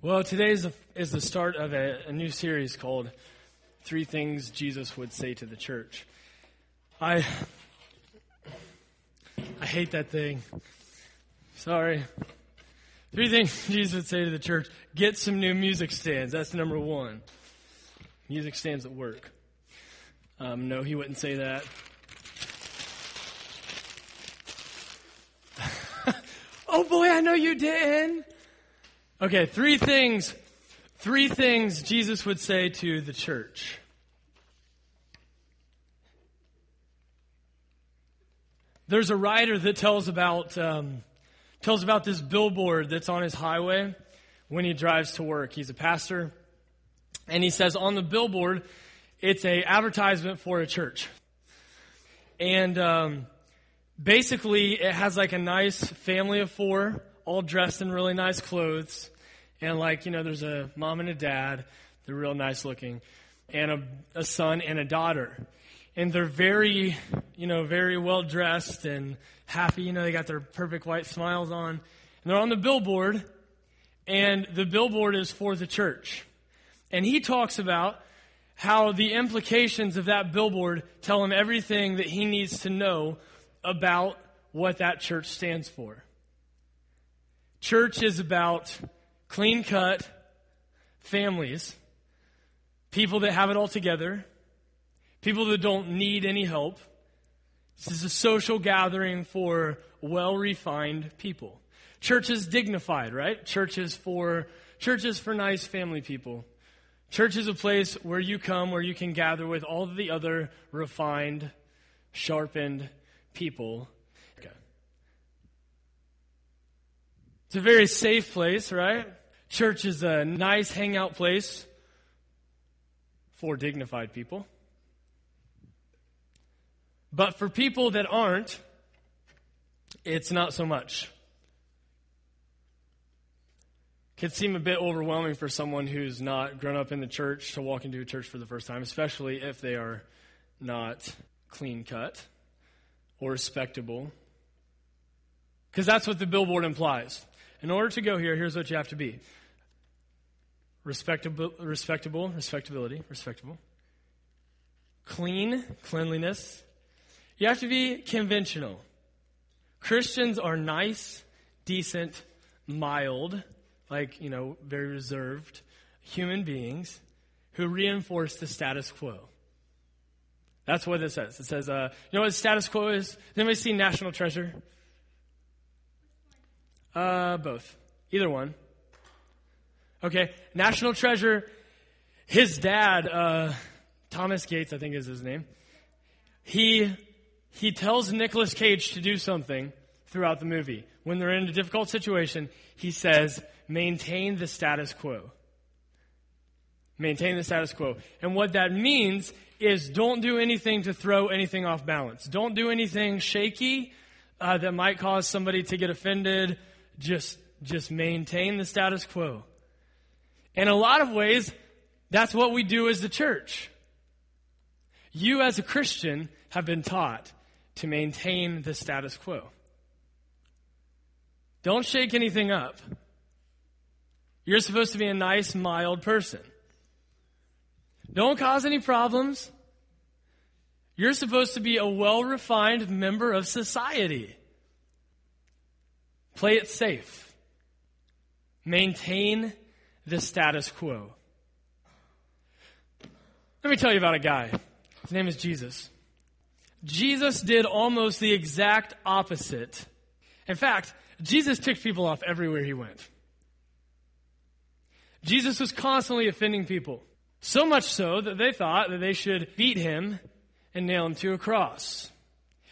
Well, today is the, is the start of a, a new series called Three Things Jesus Would Say to the Church. I, I hate that thing. Sorry. Three things Jesus would say to the church. Get some new music stands. That's number one. Music stands at work. Um, no, he wouldn't say that. oh boy, I know you didn't. Okay, three things, three things Jesus would say to the church. There's a writer that tells about um, tells about this billboard that's on his highway when he drives to work. He's a pastor, and he says on the billboard, it's a advertisement for a church, and um, basically it has like a nice family of four all dressed in really nice clothes. And like, you know, there's a mom and a dad. They're real nice looking. And a, a son and a daughter. And they're very, you know, very well dressed and happy. You know, they got their perfect white smiles on. And they're on the billboard. And the billboard is for the church. And he talks about how the implications of that billboard tell him everything that he needs to know about what that church stands for. Church is about clean cut families, people that have it all together, people that don't need any help. This is a social gathering for well refined people. Church is dignified, right? Church is for church is for nice family people. Church is a place where you come where you can gather with all the other refined, sharpened people It's a very safe place, right? Church is a nice hangout place for dignified people. But for people that aren't, it's not so much. Can seem a bit overwhelming for someone who's not grown up in the church to walk into a church for the first time, especially if they are not clean cut or respectable. Because that's what the billboard implies. In order to go here, here's what you have to be respectable, respectable, respectability, respectable. Clean, cleanliness. You have to be conventional. Christians are nice, decent, mild, like, you know, very reserved human beings who reinforce the status quo. That's what it says. It says, uh, you know what status quo is? Has anybody seen National Treasure? Uh, both. Either one. Okay. National Treasure. His dad, uh, Thomas Gates, I think is his name. He he tells Nicolas Cage to do something throughout the movie. When they're in a difficult situation, he says, "Maintain the status quo." Maintain the status quo. And what that means is don't do anything to throw anything off balance. Don't do anything shaky uh, that might cause somebody to get offended just, just maintain the status quo. In a lot of ways, that's what we do as the church. You, as a Christian, have been taught to maintain the status quo. Don't shake anything up. You're supposed to be a nice, mild person. Don't cause any problems. You're supposed to be a well refined member of society. Play it safe. Maintain the status quo. Let me tell you about a guy. His name is Jesus. Jesus did almost the exact opposite. In fact, Jesus ticked people off everywhere he went. Jesus was constantly offending people. So much so that they thought that they should beat him and nail him to a cross.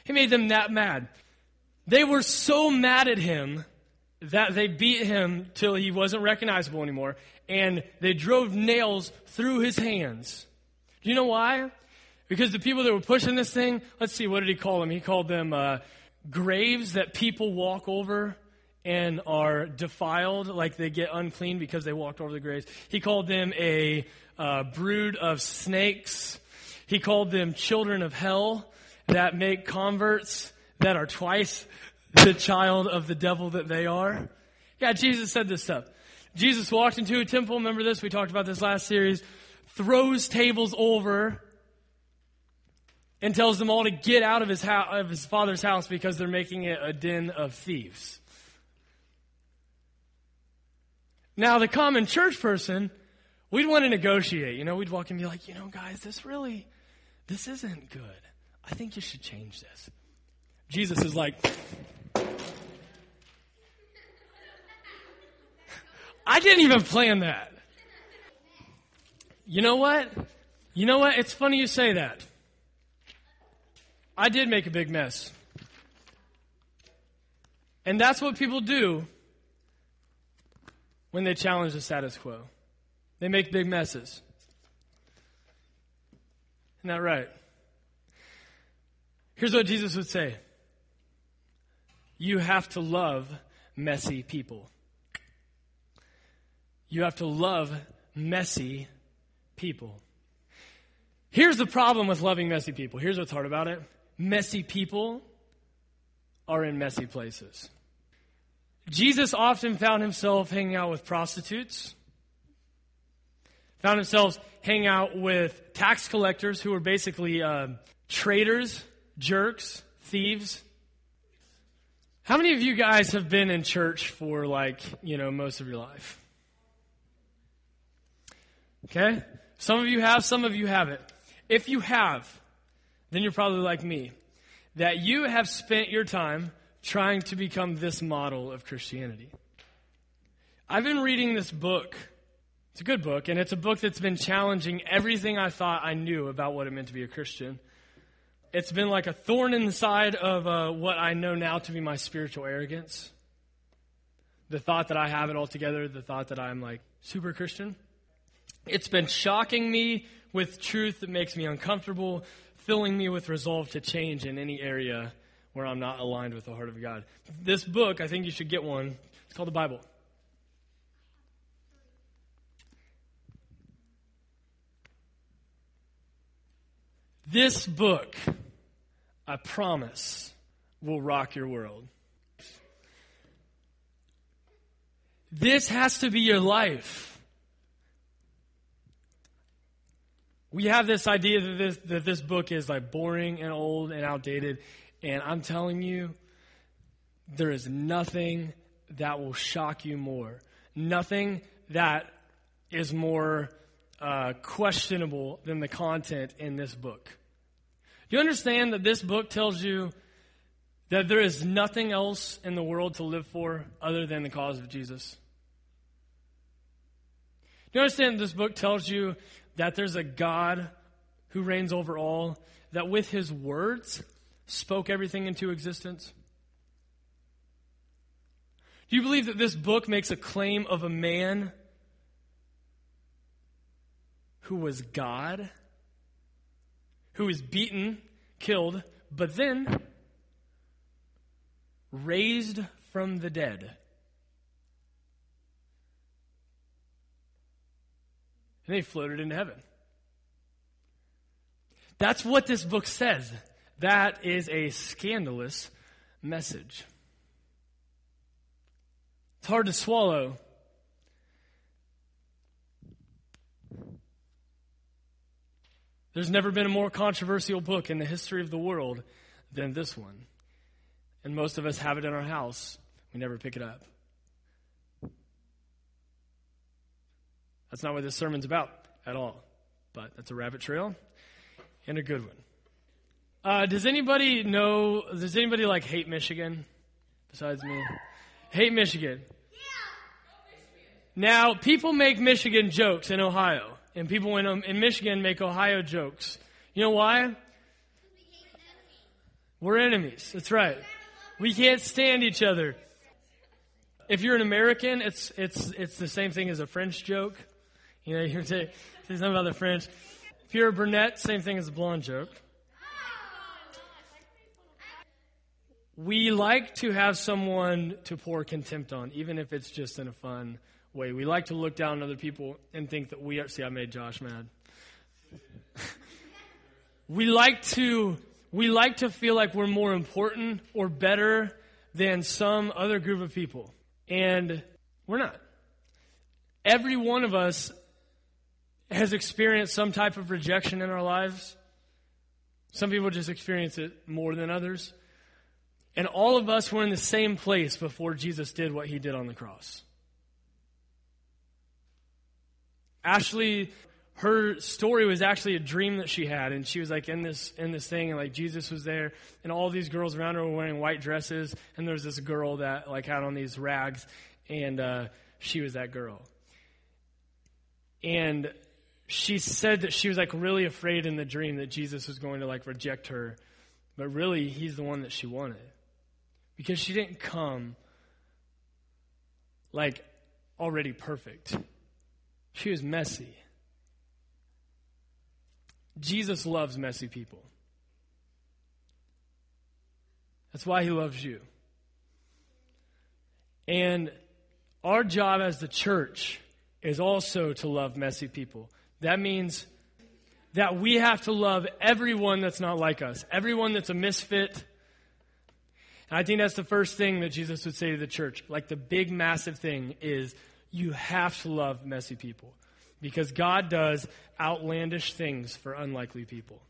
He made them that mad. They were so mad at him that they beat him till he wasn't recognizable anymore, and they drove nails through his hands. Do you know why? Because the people that were pushing this thing, let's see, what did he call them? He called them uh, graves that people walk over and are defiled, like they get unclean because they walked over the graves. He called them a uh, brood of snakes. He called them children of hell that make converts that are twice the child of the devil that they are? Yeah, Jesus said this stuff. Jesus walked into a temple. Remember this? We talked about this last series. Throws tables over and tells them all to get out of his, house, of his father's house because they're making it a den of thieves. Now, the common church person, we'd want to negotiate. You know, we'd walk and be like, you know, guys, this really, this isn't good. I think you should change this. Jesus is like, I didn't even plan that. You know what? You know what? It's funny you say that. I did make a big mess. And that's what people do when they challenge the status quo. They make big messes. Isn't that right? Here's what Jesus would say You have to love messy people. You have to love messy people. Here's the problem with loving messy people. Here's what's hard about it messy people are in messy places. Jesus often found himself hanging out with prostitutes, found himself hanging out with tax collectors who were basically uh, traitors, jerks, thieves. How many of you guys have been in church for like, you know, most of your life? Okay? Some of you have, some of you haven't. If you have, then you're probably like me. That you have spent your time trying to become this model of Christianity. I've been reading this book. It's a good book, and it's a book that's been challenging everything I thought I knew about what it meant to be a Christian. It's been like a thorn in the side of uh, what I know now to be my spiritual arrogance. The thought that I have it all together, the thought that I'm like super Christian. It's been shocking me with truth that makes me uncomfortable, filling me with resolve to change in any area where I'm not aligned with the heart of God. This book, I think you should get one. It's called the Bible. This book, I promise, will rock your world. This has to be your life. we have this idea that this, that this book is like boring and old and outdated. And I'm telling you, there is nothing that will shock you more. Nothing that is more uh, questionable than the content in this book. Do you understand that this book tells you that there is nothing else in the world to live for other than the cause of Jesus? Do you understand this book tells you that there's a God who reigns over all, that with his words spoke everything into existence? Do you believe that this book makes a claim of a man who was God, who was beaten, killed, but then raised from the dead? and they floated into heaven. That's what this book says. That is a scandalous message. It's hard to swallow. There's never been a more controversial book in the history of the world than this one. And most of us have it in our house. We never pick it up. That's not what this sermon's about at all. But that's a rabbit trail and a good one. Uh, does anybody know? Does anybody like hate Michigan besides me? Hate Michigan. Yeah. Now, people make Michigan jokes in Ohio, and people in, um, in Michigan make Ohio jokes. You know why? We're enemies. That's right. We can't stand each other. If you're an American, it's it's it's the same thing as a French joke. You know, you say, say something about the French. If you're a brunette, same thing as a blonde joke. We like to have someone to pour contempt on, even if it's just in a fun way. We like to look down on other people and think that we are. See, I made Josh mad. we like to we like to feel like we're more important or better than some other group of people, and we're not. every one of us has experienced some type of rejection in our lives. Some people just experience it more than others. And all of us were in the same place before Jesus did what he did on the cross. Ashley, her story was actually a dream that she had, and she was like in this in this thing, and like Jesus was there, and all these girls around her were wearing white dresses, and there was this girl that like had on these rags, and uh, she was that girl. And she said that she was like really afraid in the dream that Jesus was going to like reject her, but really he's the one that she wanted. Because she didn't come like already perfect. She was messy. Jesus loves messy people. That's why he loves you. And our job as the church is also to love messy people. That means that we have to love everyone that's not like us, everyone that's a misfit. And I think that's the first thing that Jesus would say to the church. Like the big, massive thing is you have to love messy people because God does outlandish things for unlikely people.